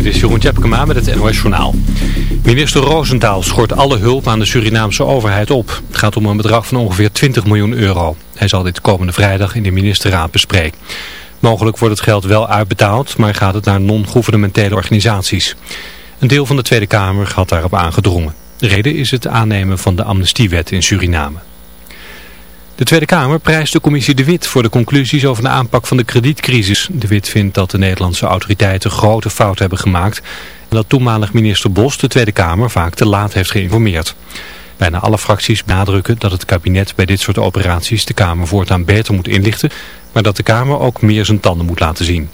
Dit is Jeroen Tjepkema met het NOS Journaal. Minister Roosentaal schort alle hulp aan de Surinaamse overheid op. Het gaat om een bedrag van ongeveer 20 miljoen euro. Hij zal dit komende vrijdag in de ministerraad bespreken. Mogelijk wordt het geld wel uitbetaald, maar gaat het naar non-governementele organisaties. Een deel van de Tweede Kamer had daarop aangedrongen. De reden is het aannemen van de amnestiewet in Suriname. De Tweede Kamer prijst de commissie De Wit voor de conclusies over de aanpak van de kredietcrisis. De Wit vindt dat de Nederlandse autoriteiten grote fouten hebben gemaakt en dat toenmalig minister Bos de Tweede Kamer vaak te laat heeft geïnformeerd. Bijna alle fracties benadrukken dat het kabinet bij dit soort operaties de Kamer voortaan beter moet inlichten, maar dat de Kamer ook meer zijn tanden moet laten zien.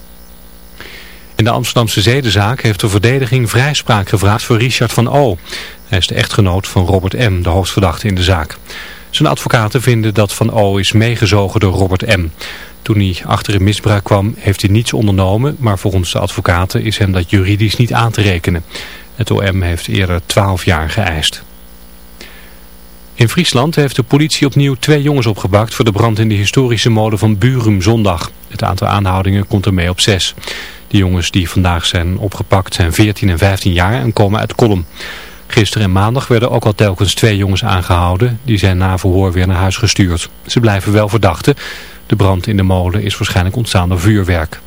In de Amsterdamse zedenzaak heeft de verdediging vrijspraak gevraagd voor Richard van O. Hij is de echtgenoot van Robert M., de hoofdverdachte in de zaak. Zijn advocaten vinden dat Van O is meegezogen door Robert M. Toen hij achter een misbruik kwam heeft hij niets ondernomen, maar volgens de advocaten is hem dat juridisch niet aan te rekenen. Het OM heeft eerder 12 jaar geëist. In Friesland heeft de politie opnieuw twee jongens opgepakt voor de brand in de historische molen van Burum zondag. Het aantal aanhoudingen komt ermee op zes. De jongens die vandaag zijn opgepakt zijn 14 en 15 jaar en komen uit Kolm. Gisteren en maandag werden ook al telkens twee jongens aangehouden. Die zijn na verhoor weer naar huis gestuurd. Ze blijven wel verdachten. De brand in de molen is waarschijnlijk ontstaan door vuurwerk.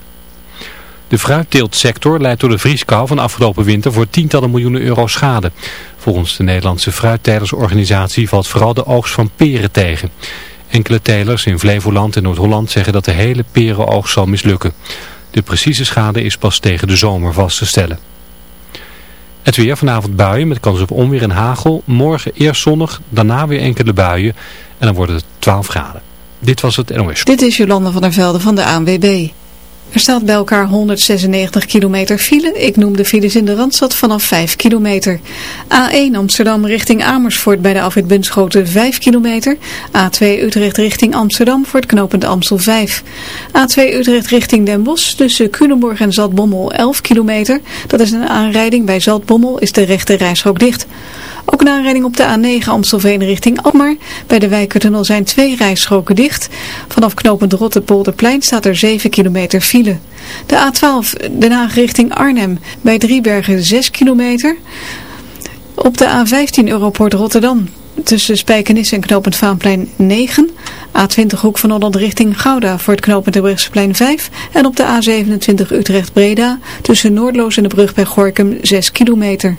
De fruitteeltsector leidt door de vrieskou van afgelopen winter voor tientallen miljoenen euro schade. Volgens de Nederlandse fruittelersorganisatie valt vooral de oogst van peren tegen. Enkele telers in Flevoland en Noord-Holland zeggen dat de hele perenoogst zal mislukken. De precieze schade is pas tegen de zomer vast te stellen. Het weer vanavond buien met kans op onweer en hagel. Morgen eerst zonnig, daarna weer enkele buien. En dan wordt het 12 graden. Dit was het NOS. Dit is Jolanda van der Velde van de ANWB. Er staat bij elkaar 196 kilometer file. Ik noem de files in de Randstad vanaf 5 kilometer. A1 Amsterdam richting Amersfoort bij de afrit Bunschoten 5 kilometer. A2 Utrecht richting Amsterdam voor het knooppunt Amstel 5. A2 Utrecht richting Den Bosch tussen Culemborg en Zaltbommel 11 kilometer. Dat is een aanrijding. Bij Zaltbommel is de rechte reishok dicht. Ook een aanrijding op de A9 Amstelveen richting Almar. Bij de Wijkertunnel zijn twee rijstroken dicht. Vanaf knooppunt Rotterpolderplein staat er 7 kilometer file. De A12 Den Haag richting Arnhem. Bij Driebergen 6 kilometer. Op de A15 Europort Rotterdam. Tussen Spijkenisse en knooppunt Vaanplein 9. A20 Hoek van Holland richting Gouda voor het knooppunt Terbrechtseplein 5. En op de A27 Utrecht Breda tussen Noordloos en de brug bij Gorkum 6 kilometer.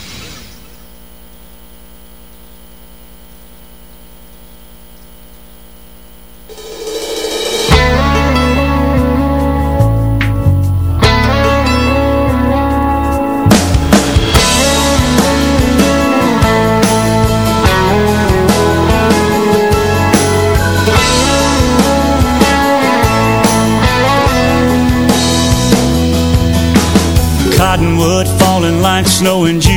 snowing.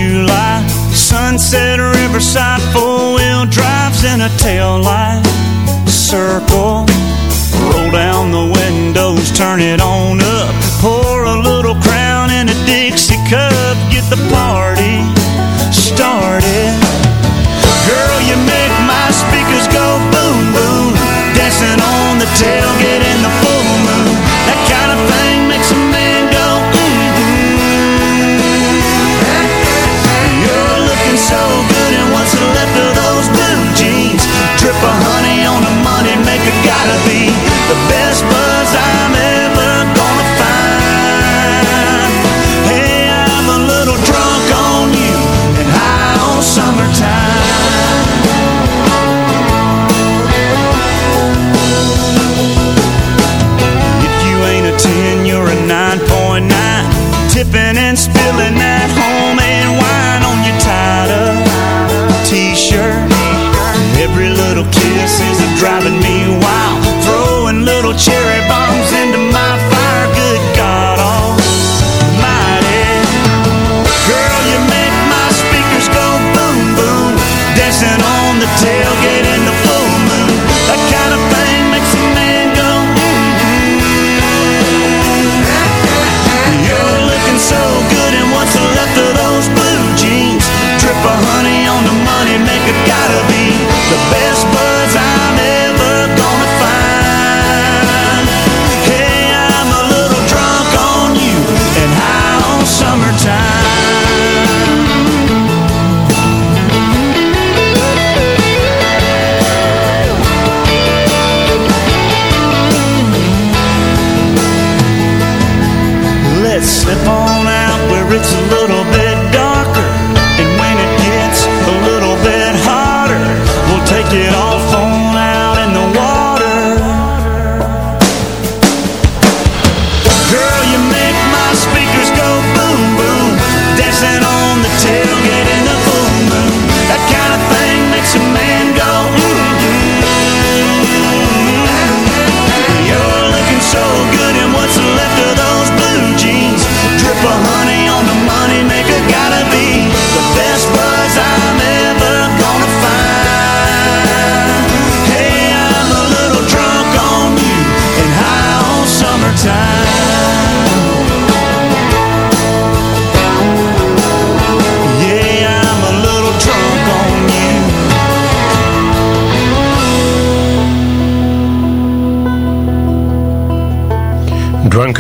Driving me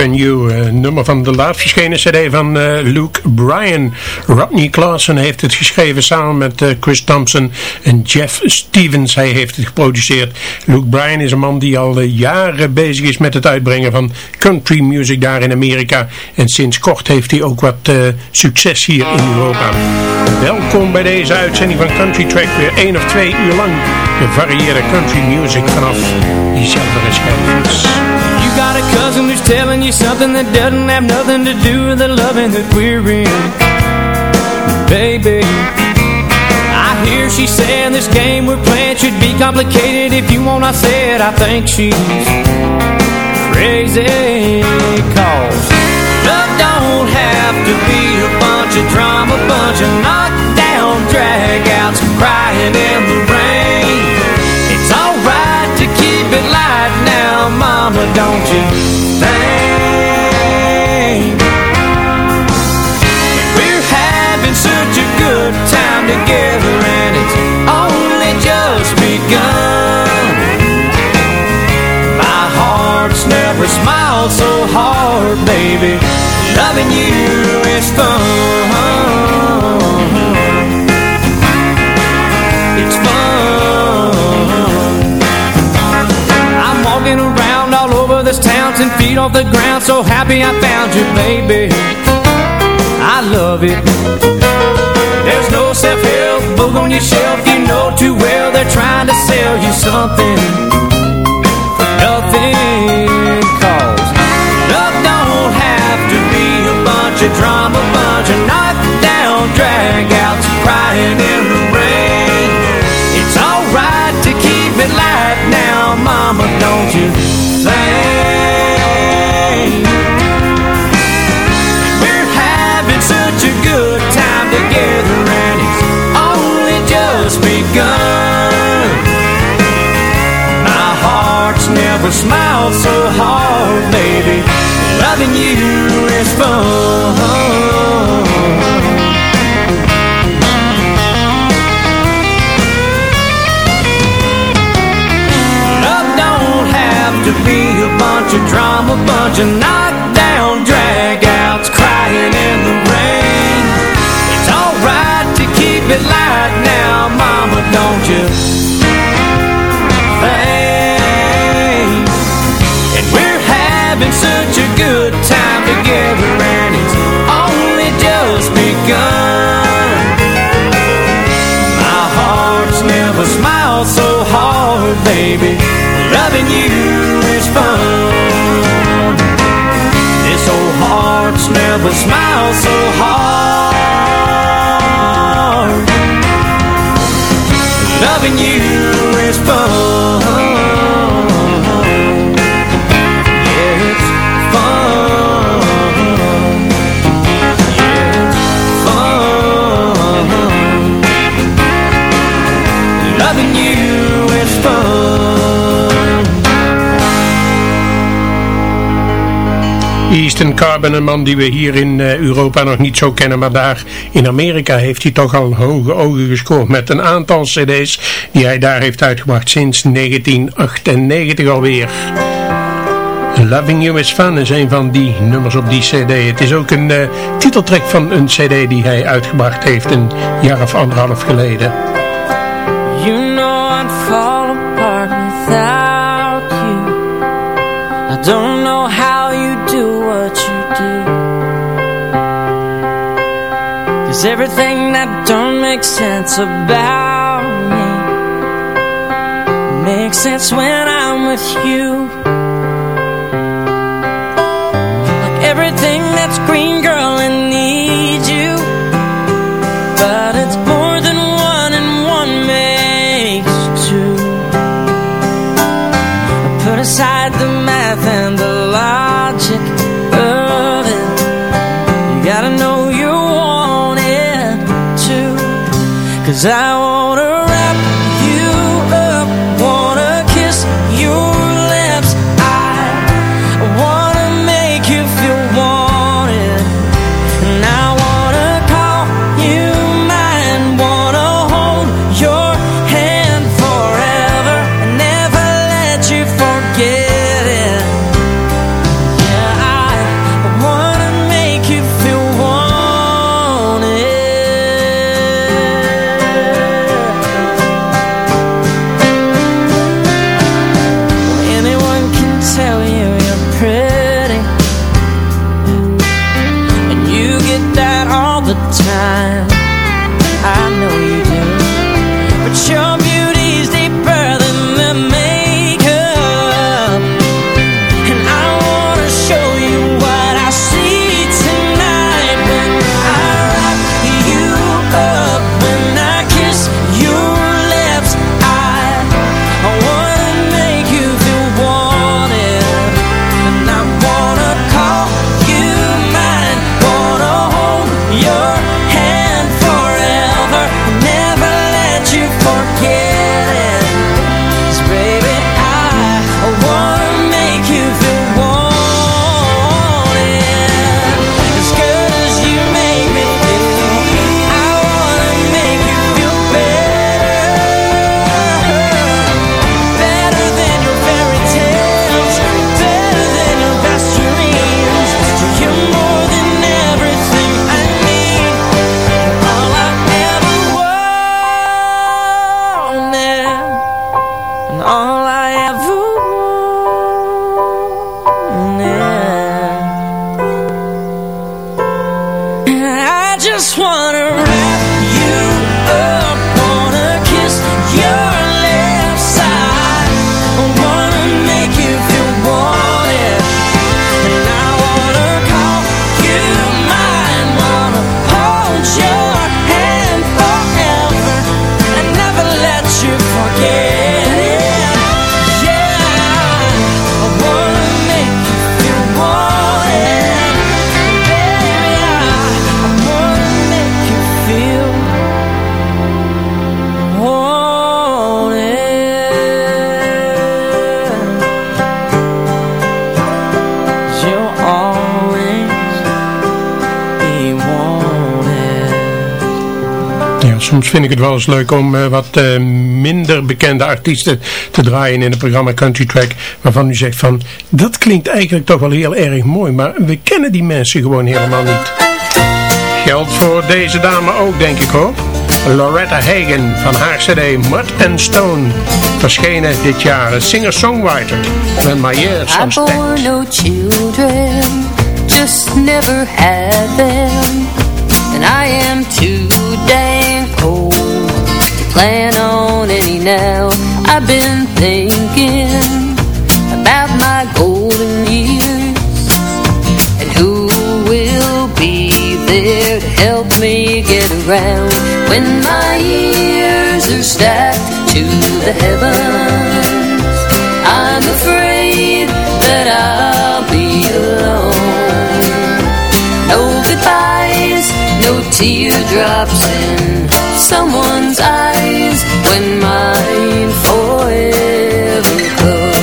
On You, eh, nummer van de laatst verschenen cd van eh, Luke Bryan. Rodney Clausen heeft het geschreven samen met eh, Chris Thompson en Jeff Stevens. Hij heeft het geproduceerd. Luke Bryan is een man die al jaren bezig is met het uitbrengen van country music daar in Amerika. En sinds kort heeft hij ook wat succes hier in Europa. Welkom bij deze uitzending van Country Track. Weer één of twee uur lang gevarieerde country music vanaf diezelfde schijfjes. You got a cousin who's telling you something that doesn't have nothing to do with the loving that we're in. Baby, I hear she saying this game we're playing should be complicated. If you want, I said I think she's crazy. Cause love don't have to be a bunch of drama, bunch of knockdown dragouts, crying in the rain. Mama, don't you think? We're having such a good time together and it's only just begun. My heart's never smiled so hard, baby. Loving you is fun. Ten feet off the ground, so happy I found you, baby. I love it. There's no self-help book on your shelf, you know too well they're trying to sell you something for nothing. Cause love don't have to be a bunch of drama, bunch of knockdown dragouts, crying in the smiled so hard, baby. Loving you is fun. Love don't have to be a bunch of drama, bunch of baby, loving you is fun. This old heart's never smiled so hard. Loving you Easton Carbon, een man die we hier in eh, Europa nog niet zo kennen, maar daar in Amerika heeft hij toch al hoge ogen gescoord met een aantal cd's die hij daar heeft uitgebracht sinds 1998 alweer. Loving You Is Fun is een van die nummers op die cd. Het is ook een uh, titeltrack van een cd die hij uitgebracht heeft een jaar of anderhalf geleden. Everything that don't make sense about me? Makes sense when I'm with you vind ik het wel eens leuk om eh, wat eh, minder bekende artiesten te draaien in het programma Country Track. Waarvan u zegt van, dat klinkt eigenlijk toch wel heel erg mooi. Maar we kennen die mensen gewoon helemaal niet. Geldt voor deze dame ook, denk ik hoor. Loretta Hagen van haar cd Mud and Stone. Verschenen dit jaar, een singer-songwriter. When my years I are no children, just never had them. And I am too dang old to plan on any now. I've been thinking about my golden years and who will be there to help me get around when my years are stacked to the heavens I'm afraid that I'll be alone No goodbyes, no teardrops in someone's eyes When mine forever goes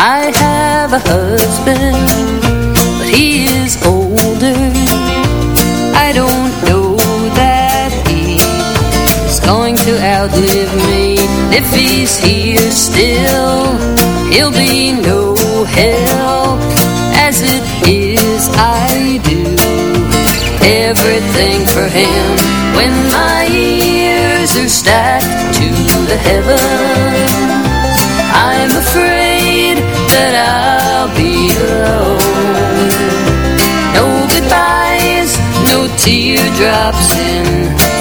I have a husband, but he is older. I don't know that he is going to outlive me. If he's here still, he'll be no help As it for him. When my ears are stacked to the heavens I'm afraid that I'll be alone. No goodbyes, no teardrops in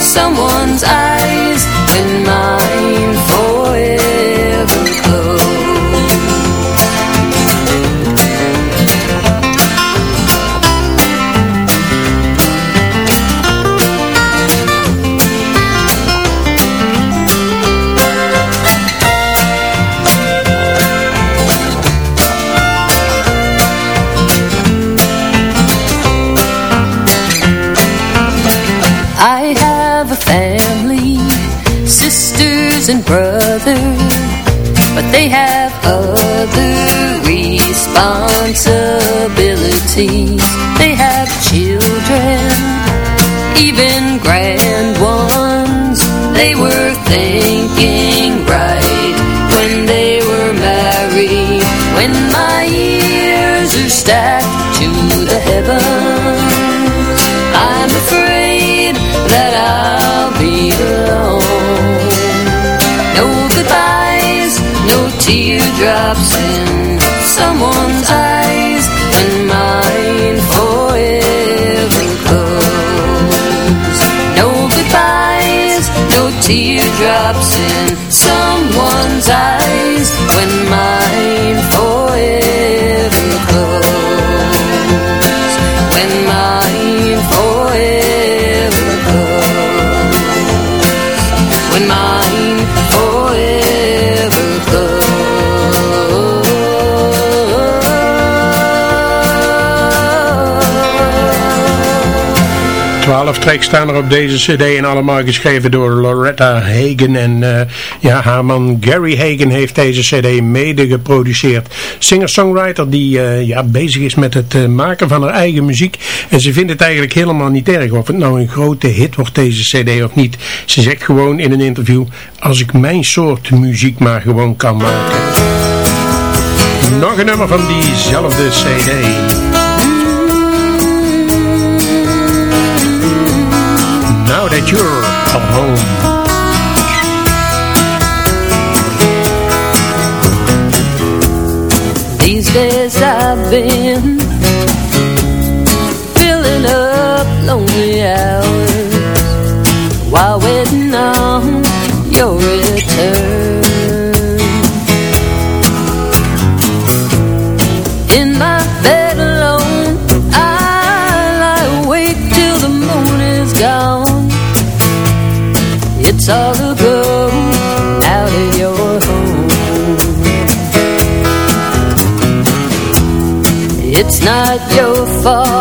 someone's eyes teardrops in someone's eyes when mine forever goes. No goodbyes, no teardrops in 12 tracks staan er op deze cd en allemaal geschreven door Loretta Hagen en eh, ja, haar man Gary Hagen heeft deze cd mede geproduceerd. Singer-songwriter die eh, ja, bezig is met het eh, maken van haar eigen muziek en ze vindt het eigenlijk helemaal niet erg of het nou een grote hit wordt deze cd of niet. Ze zegt gewoon in een interview, als ik mijn soort muziek maar gewoon kan maken. Nog een nummer van diezelfde cd. That you're home. These days I've been not your fault.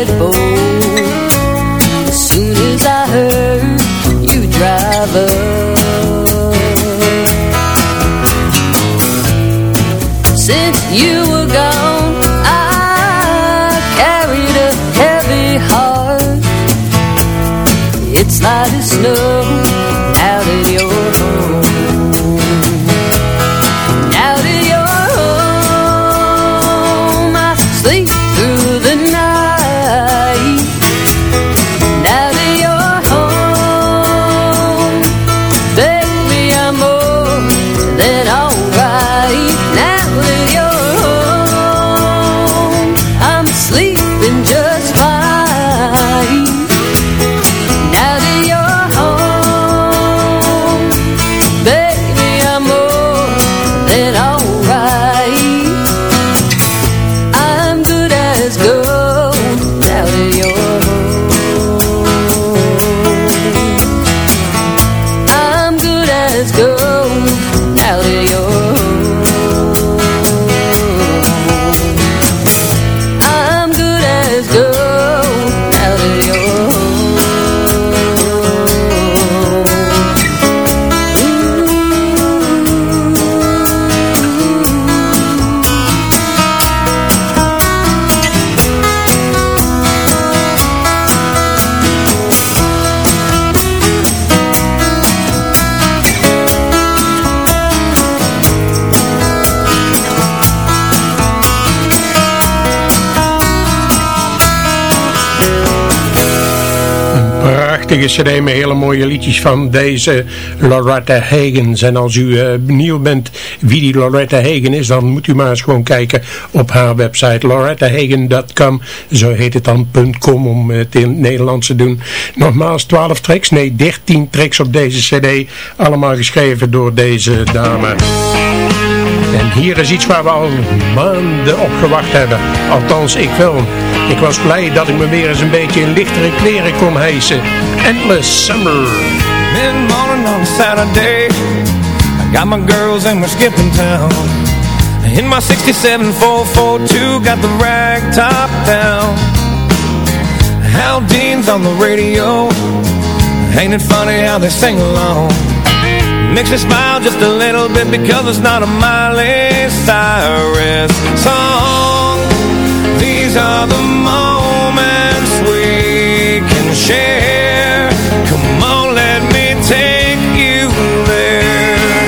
it for. Met hele mooie liedjes van deze Loretta Hagen. En als u uh, benieuwd bent wie die Loretta Hagen is, dan moet u maar eens gewoon kijken op haar website lorettahagen.com. Zo heet het dan .com om het in het Nederlands te doen. Nogmaals 12 tracks, nee 13 tracks op deze cd. Allemaal geschreven door deze dame. En hier is iets waar we al maanden op gewacht hebben. Althans, ik wel. Ik was blij dat ik me weer eens een beetje in lichtere kleren kon hijsen. Endless Summer. Mid-morning on Saturday I got my girls and we're skipping town In my 67 442 Got the rag top down Hal Dean's on the radio Ain't it funny how they sing along Makes me smile just a little bit Because it's not a Miley Cyrus song. These are the moments we can share. Come on, let me take you there.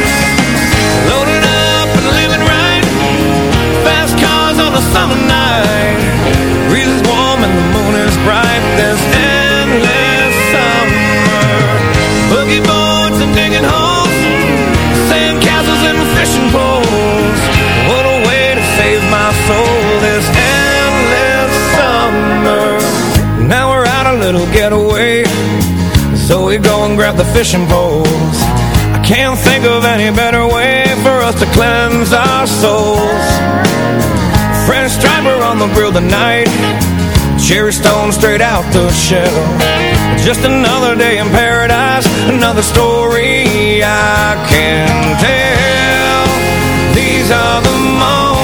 Loaded up and living right. Fast cars on a summer night little getaway. So we go and grab the fishing poles. I can't think of any better way For us to cleanse our souls. French striper on the grill tonight. Cherry stone straight out the shell. Just another day in paradise Another story I can tell. These are the moments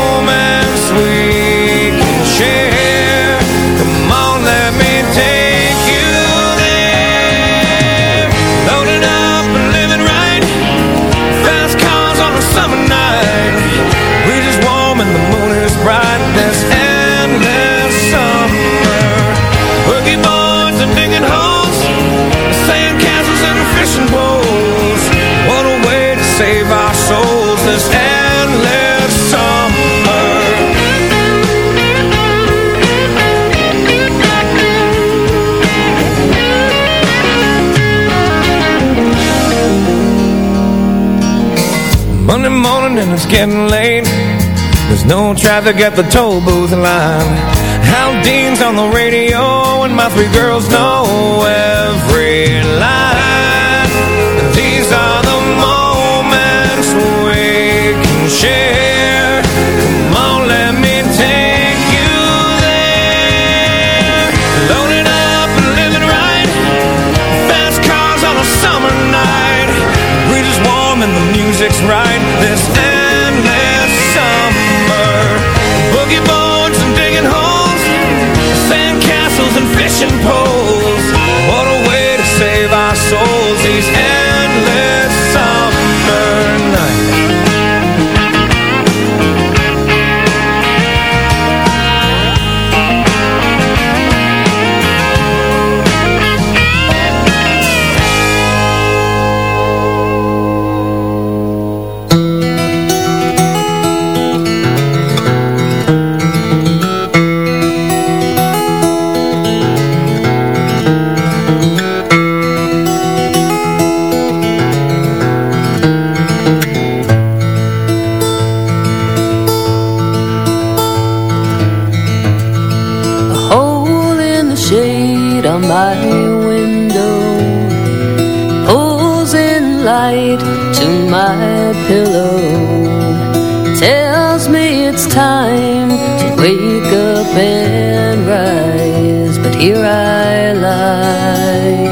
it's getting late. There's no traffic at the toll booth line. Hal Dean's on the radio And my three girls know every line. These are the moments we can share. Come on, let me take you there. Up and living right. Fast cars on a summer night. Warm and the music's right Russian my window. Pulls in light to my pillow. Tells me it's time to wake up and rise But here I lie.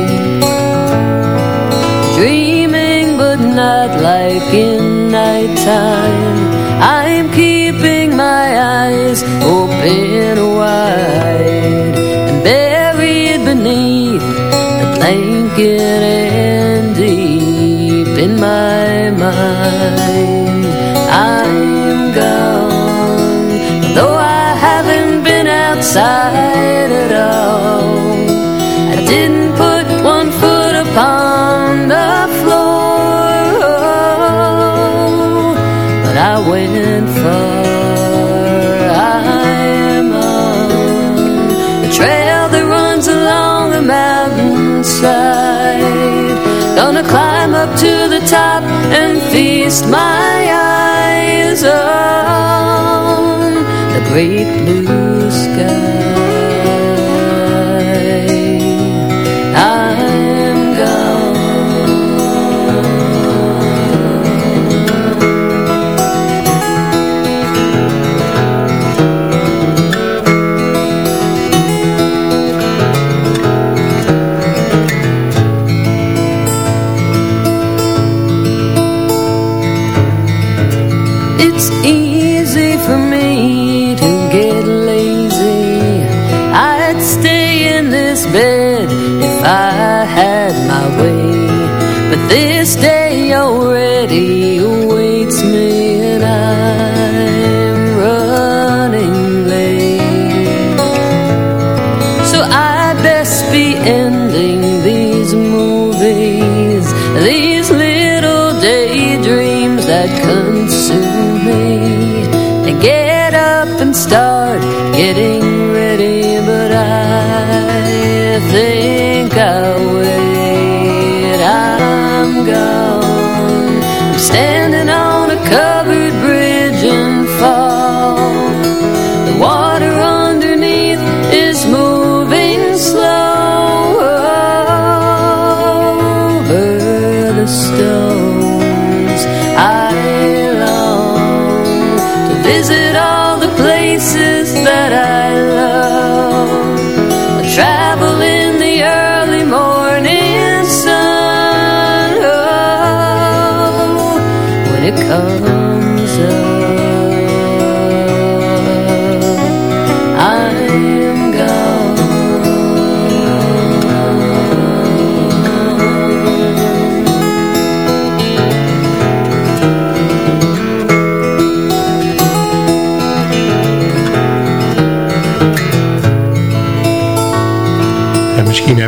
Dreaming but not like in up to the top and feast my eyes on the great blue sky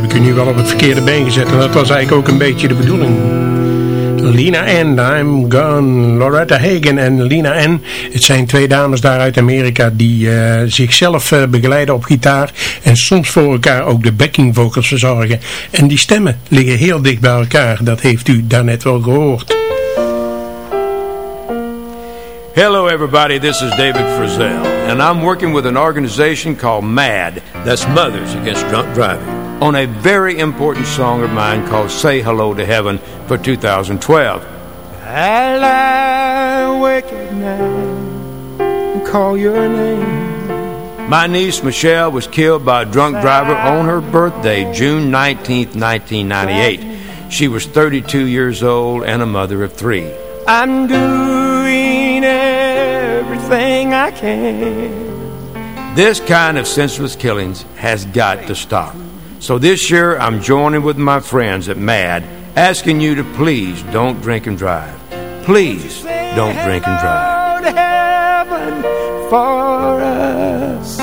heb ik u nu wel op het verkeerde been gezet. En dat was eigenlijk ook een beetje de bedoeling. Lina N, I'm Gone, Loretta Hagen en Lina N. Het zijn twee dames daar uit Amerika die eh, zichzelf eh, begeleiden op gitaar. En soms voor elkaar ook de backing vocals verzorgen. En die stemmen liggen heel dicht bij elkaar. Dat heeft u daarnet wel gehoord. Hello, everybody. This is David Frizzell, and I'm working with an organization called MAD, that's Mothers Against Drunk Driving, on a very important song of mine called Say Hello to Heaven for 2012. I lie awake at night and call your name. My niece Michelle was killed by a drunk driver on her birthday, June 19, 1998. She was 32 years old and a mother of three. I'm doing everything I can. This kind of senseless killings has got to stop. So this year I'm joining with my friends at MAD asking you to please don't drink and drive. Please don't drink and drive. heaven for us.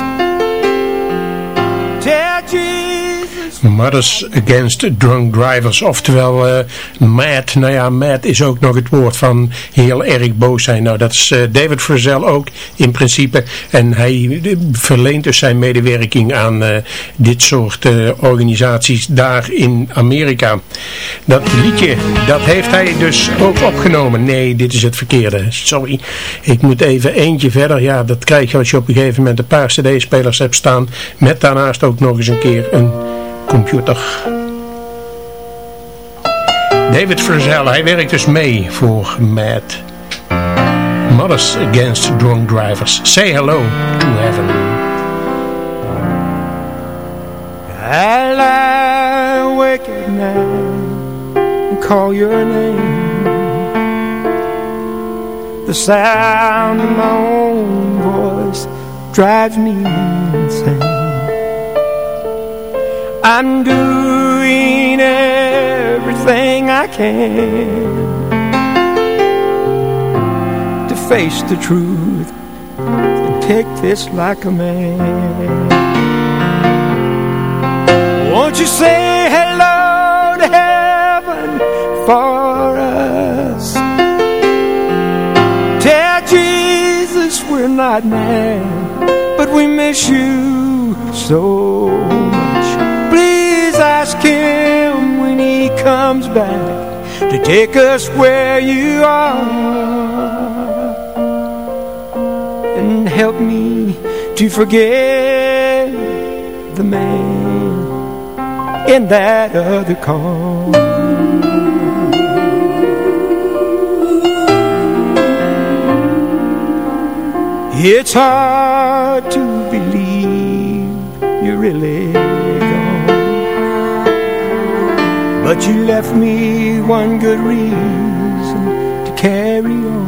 Tell Jesus. Mothers Against Drunk Drivers, oftewel eh, mad. Nou ja, mad is ook nog het woord van heel erg boos zijn. Nou, dat is eh, David Frizzell ook in principe. En hij eh, verleent dus zijn medewerking aan dit soort organisaties daar in Amerika. Dat liedje, dat heeft hij dus ook opgenomen. Nee, dit is het verkeerde. Sorry. Ik moet even eentje verder. Ja, dat krijg je als je op een gegeven moment een paar cd-spelers hebt staan. Met daarnaast ook nog eens een keer een computer. David Frizzell, hij werkt dus mee voor MAD. Mothers Against Drunk Drivers. Say hello to heaven. I lie awake at night and call your name. The sound of my own voice drives me insane. I'm doing everything I can to face the truth and take this like a man. Won't you say hello to heaven for us? Tell Jesus we're not mad, but we miss you so ask him when he comes back to take us where you are and help me to forget the man in that other car. It's hard you left me one good reason to carry on.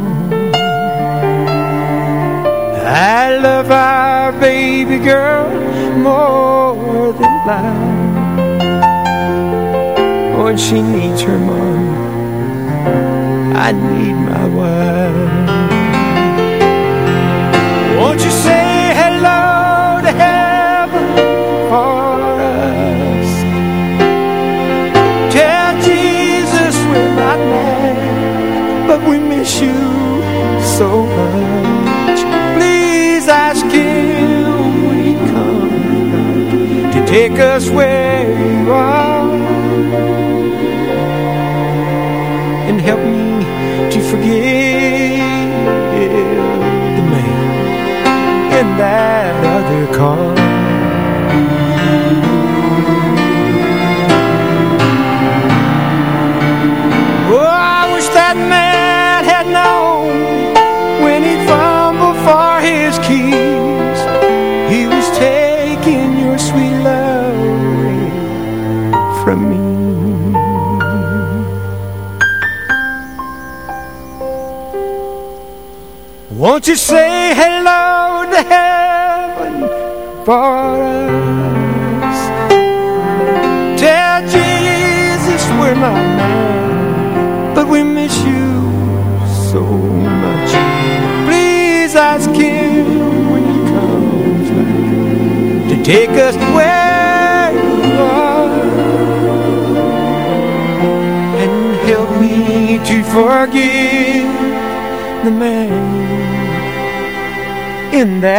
I love our baby girl more than life When she needs her mom I need my wife. Won't you say hello to heaven for so much. Please ask him when he comes to take us where you are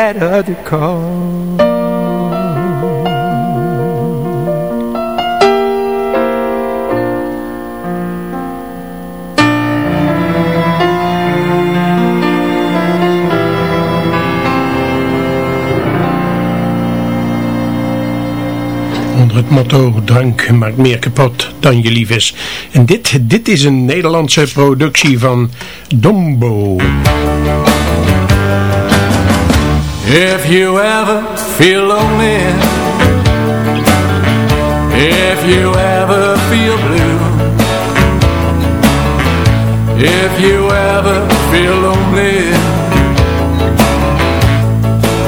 Onder het motto drank maakt meer kapot dan je lief is. En dit, dit is een Nederlandse productie van Dombo. If you ever feel lonely If you ever feel blue If you ever feel lonely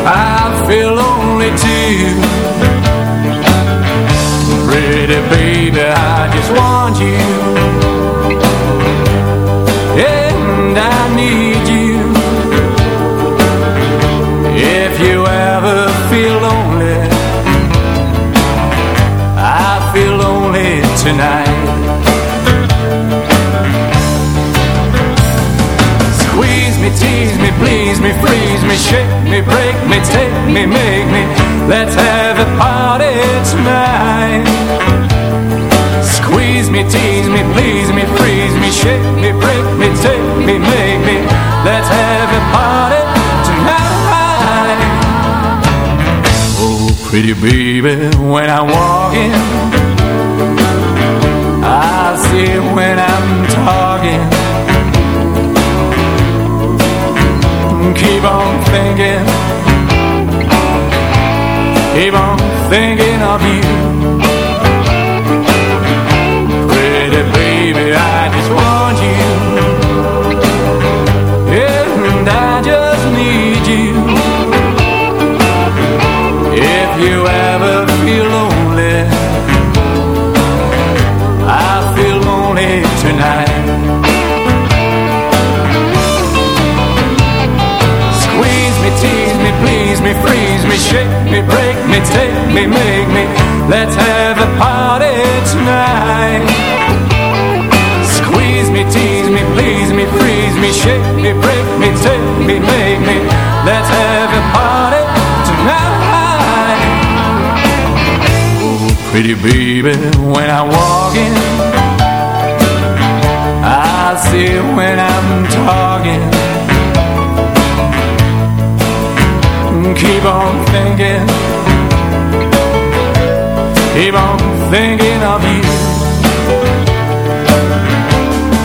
I feel lonely too. Pretty baby, I just want you. And I need tonight. Squeeze me, tease me, please me, freeze me Shake me, break me, take me, make me. Let's have a party tonight. Squeeze me, tease me, please me, freeze me Shake me, break me, take me, make me. Let's have a party tonight. Oh, Pretty baby, when I walk walking I when I'm talking. Keep on thinking. Keep on thinking of you. Me, freeze me, shake me, break me, take me, make me. Let's have a party tonight. Squeeze me, tease me, please me, freeze me, shake me, break me, take me, make me. Let's have a party tonight. Oh, pretty baby, when I walk in, Keep on thinking. Keep on thinking of you.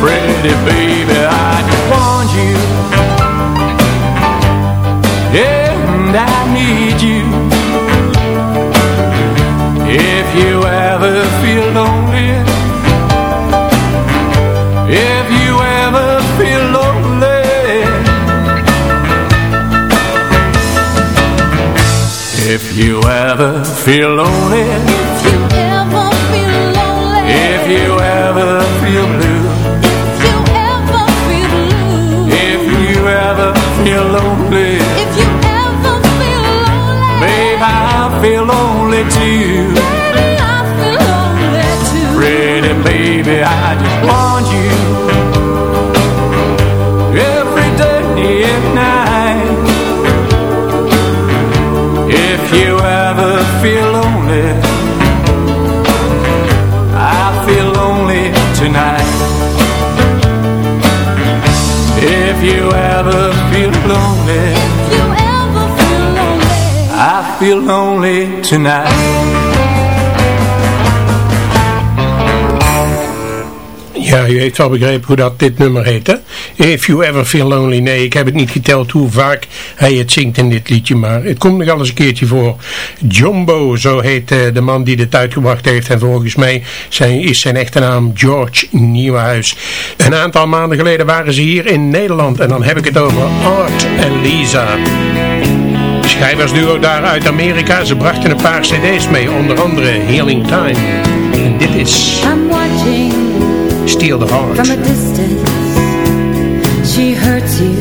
Pretty baby, If you ever feel lonely. If you ever feel blue. If you ever feel blue. If you ever feel lonely. If you ever feel lonely. Babe, I feel lonely too Baby, I feel lonely too Pretty baby, I just want you ever feel lonely tonight. If you ever feel lonely If you ever feel lonely. I feel lonely tonight. Ja, u heeft wel begrepen hoe dat dit nummer heet, hè? If You Ever Feel Lonely. Nee, ik heb het niet geteld hoe vaak hij het zingt in dit liedje, maar het komt nog eens een keertje voor. Jumbo, zo heet uh, de man die dit uitgebracht heeft. En volgens mij zijn, is zijn echte naam George Nieuwenhuis. Een aantal maanden geleden waren ze hier in Nederland. En dan heb ik het over Art en Lisa. Schrijversduo daar uit Amerika. Ze brachten een paar cd's mee, onder andere Healing Time. En dit is... I'm watching Steal the Heart. She hurts you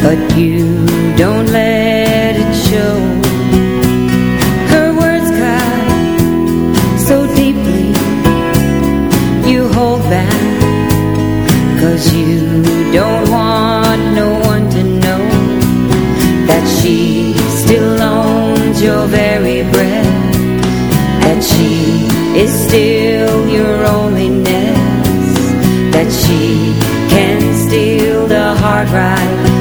But you don't let it show. Her words cut so deeply You hold back Cause you don't want no one to know That she still owns your very breath That she is still your onlyness That she hard ride.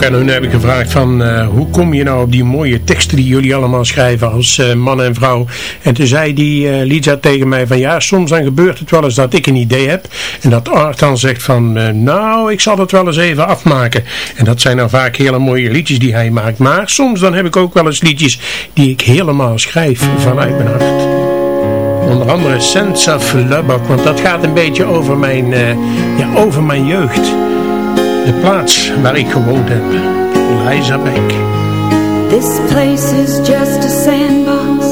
Ook aan hun heb ik gevraagd van eh, hoe kom je nou op die mooie teksten die jullie allemaal schrijven als eh, man en vrouw. En toen zei die Lisa tegen mij van ja, soms dan gebeurt het wel eens dat ik een idee heb. En dat Art dan zegt van nou, ik zal het wel eens even afmaken. En dat zijn dan vaak hele mooie liedjes die hij maakt. Maar soms dan heb ik ook wel eens liedjes die ik helemaal schrijf vanuit mijn hart. Onder andere Sense of want dat gaat een beetje over mijn, ja, over mijn jeugd. De plaats waar ik gewoond heb. Liza Beck. This place is just a sandbox,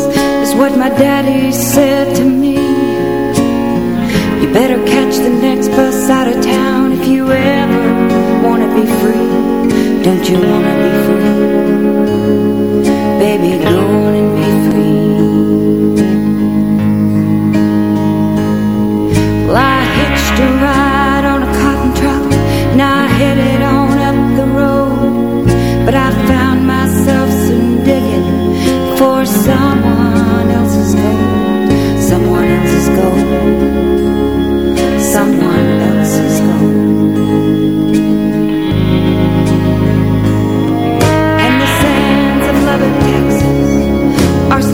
is what my daddy said to me. You better catch the next bus out of town if you ever wanna be free. Don't you wanna be free?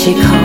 借口。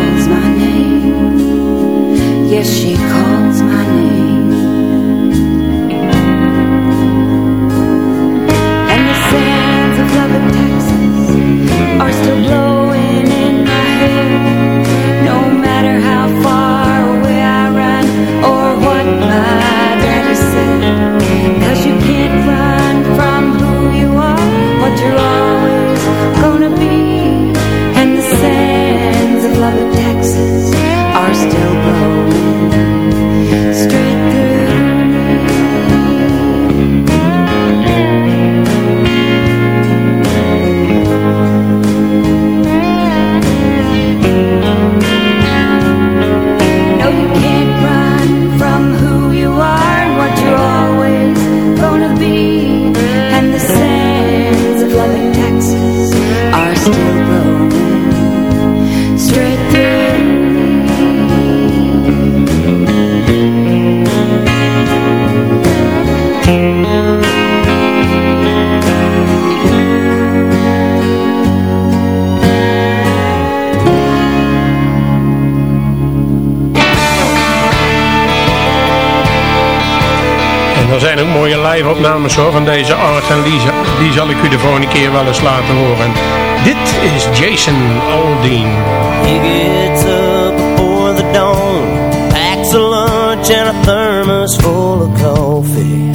Deze Art en Lisa. Die zal ik u de volgende keer wel eens laten horen. Dit is Jason Aldean. He gets up before the dawn, packs a lunch and a thermos full of coffee.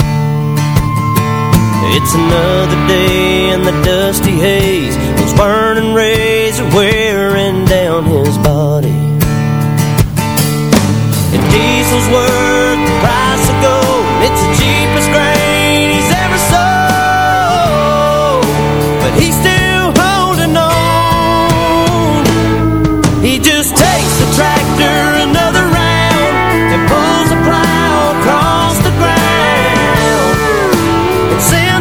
It's another day in the dusty haze, dancing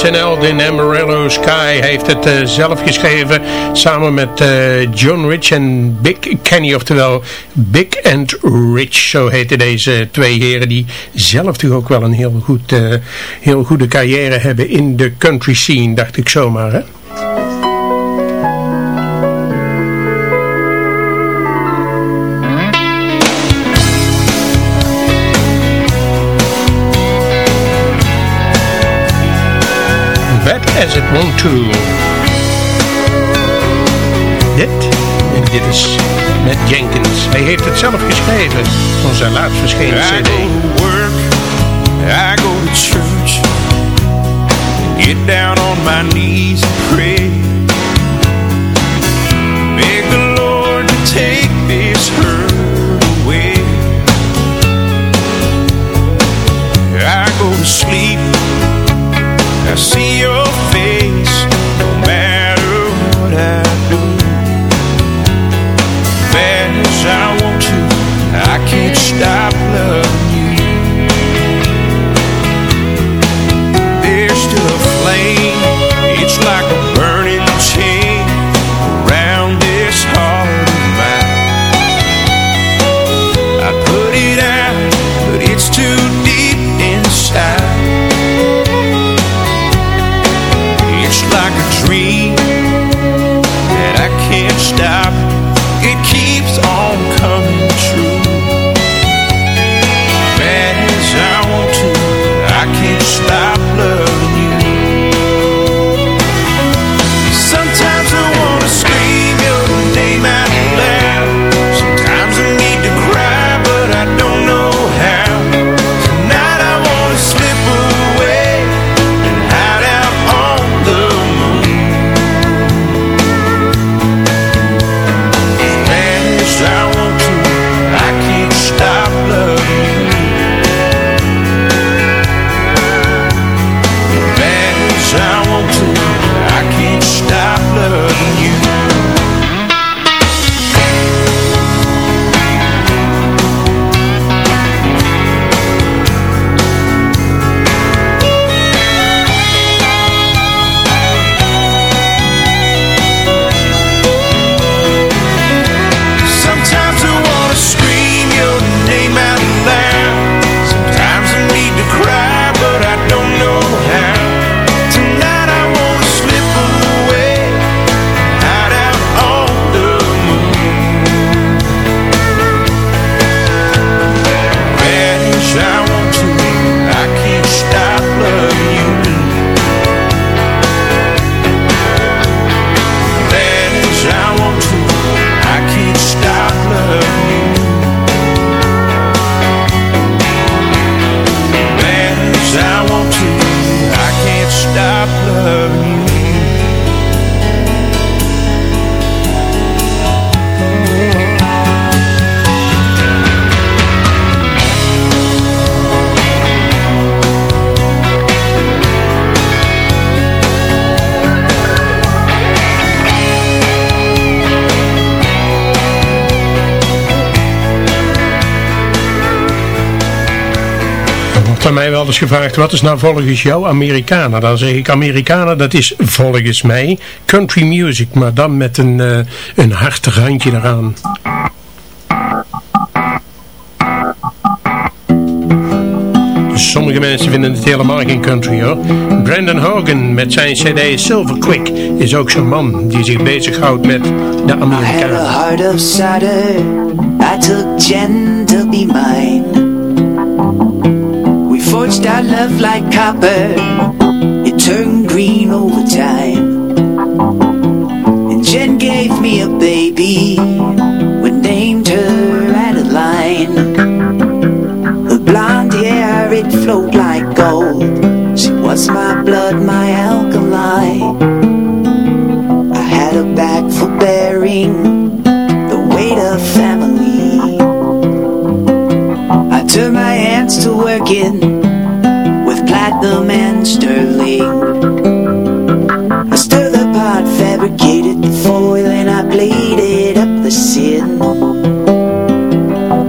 Jason Eldin Amarillo Sky heeft het eh, zelf geschreven samen met eh, John Rich en Big Kenny, oftewel Big and Rich, zo heten deze twee heren die zelf toch ook wel een heel, goed, eh, heel goede carrière hebben in de country scene, dacht ik zomaar hè. To. Dit, en dit is met Jenkins. Hij heeft het zelf geschreven van zijn laatst verschenen I cd. go to work, I go to church, get down on my knees and pray. Beg the Lord to take this hurt away. I go to sleep, I see mij wel eens gevraagd, wat is nou volgens jou Americana? Dan zeg ik, Americana dat is volgens mij country music, maar dan met een, eh, een hartig randje eraan. Sommige mensen vinden het helemaal geen country hoor. Brandon Hogan met zijn cd Silver Quick is ook zo'n man die zich bezighoudt met de I have a Amerikanen. heart of cider. I took Jen to be mine. Forged our love like copper. It turned green over time. be. We named her Adeline. Her blonde hair, it flowed like gold. She was my blood, my alkali. I had a back for bearing I turned my hands to working with platinum and sterling. I stir the pot, fabricated the foil, and I bladed up the sin.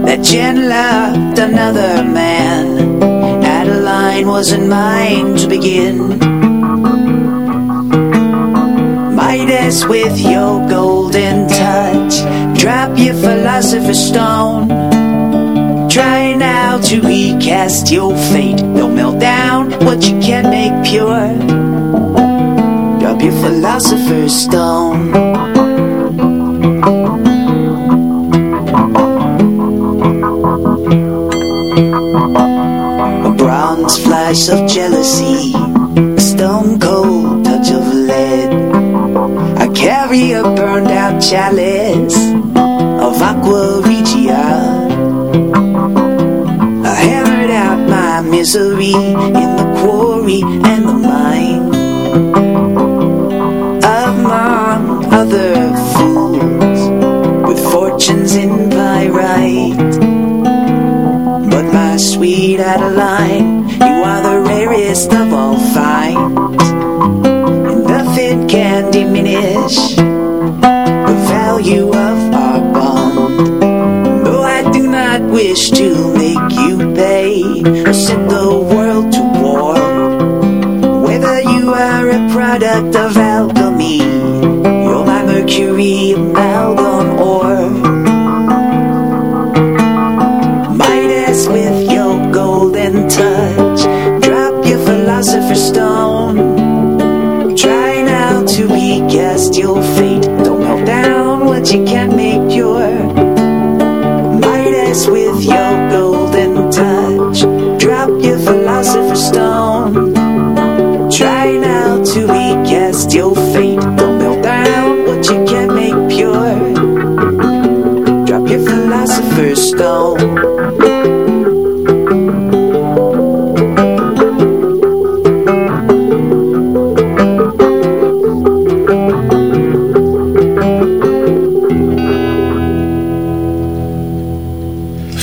That Jen loved another man. Adeline wasn't mine to begin. Midas with your golden touch, drop your philosopher's stone. Now to recast your fate. Don't melt down what you can't make pure. Drop your philosopher's stone. A bronze flash of jealousy, a stone cold touch of lead. I carry a burned out chalice misery in the quarry and the mine. Among other fools with fortunes in pyrite. But my sweet Adeline, you are the rarest of all finds. And nothing can diminish the value of our bond. Though I do not wish to make you pay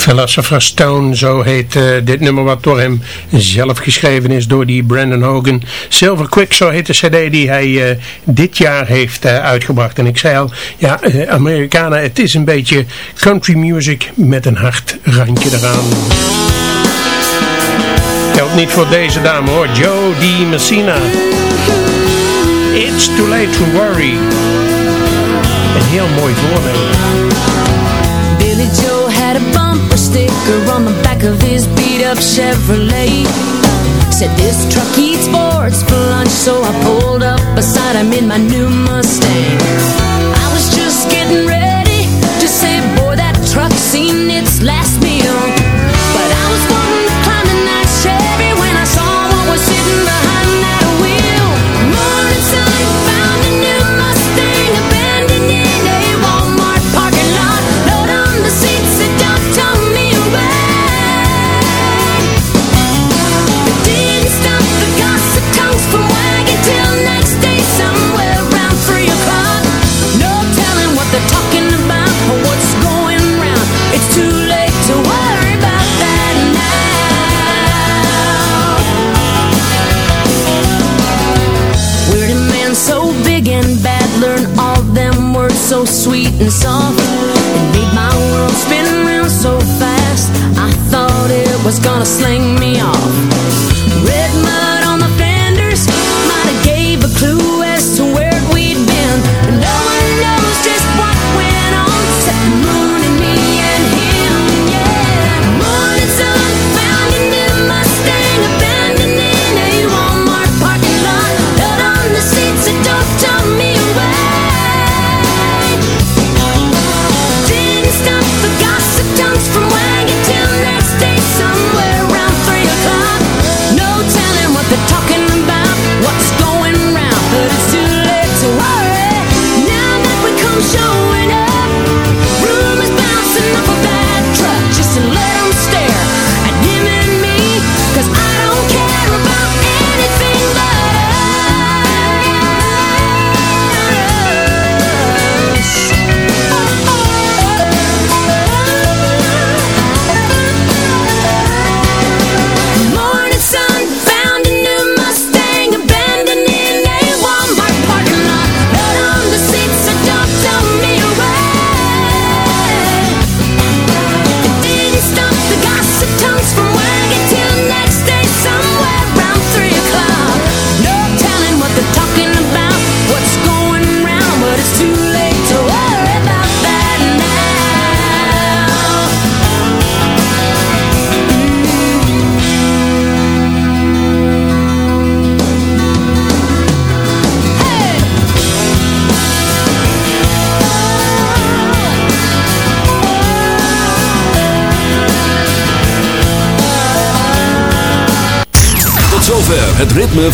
Philosopher's Stone, zo heet eh, dit nummer wat door hem zelf geschreven is door die Brandon Hogan. Silver Quick, zo heet de cd die hij eh, dit jaar heeft eh, uitgebracht. En ik zei al, ja, Amerikanen, het is een beetje country music met een hard randje eraan. Geldt niet voor deze dame hoor, Joe D. Messina. It's too late to worry. Een heel mooi voornemen. Sticker on the back of his beat up Chevrolet. Said this truck eats boards for lunch, so I pulled up beside him in my new Mustang. I was just getting ready to say, boy, that truck seen its last meal. And soft. It made my world spin so fast. I thought it was gonna sling me off.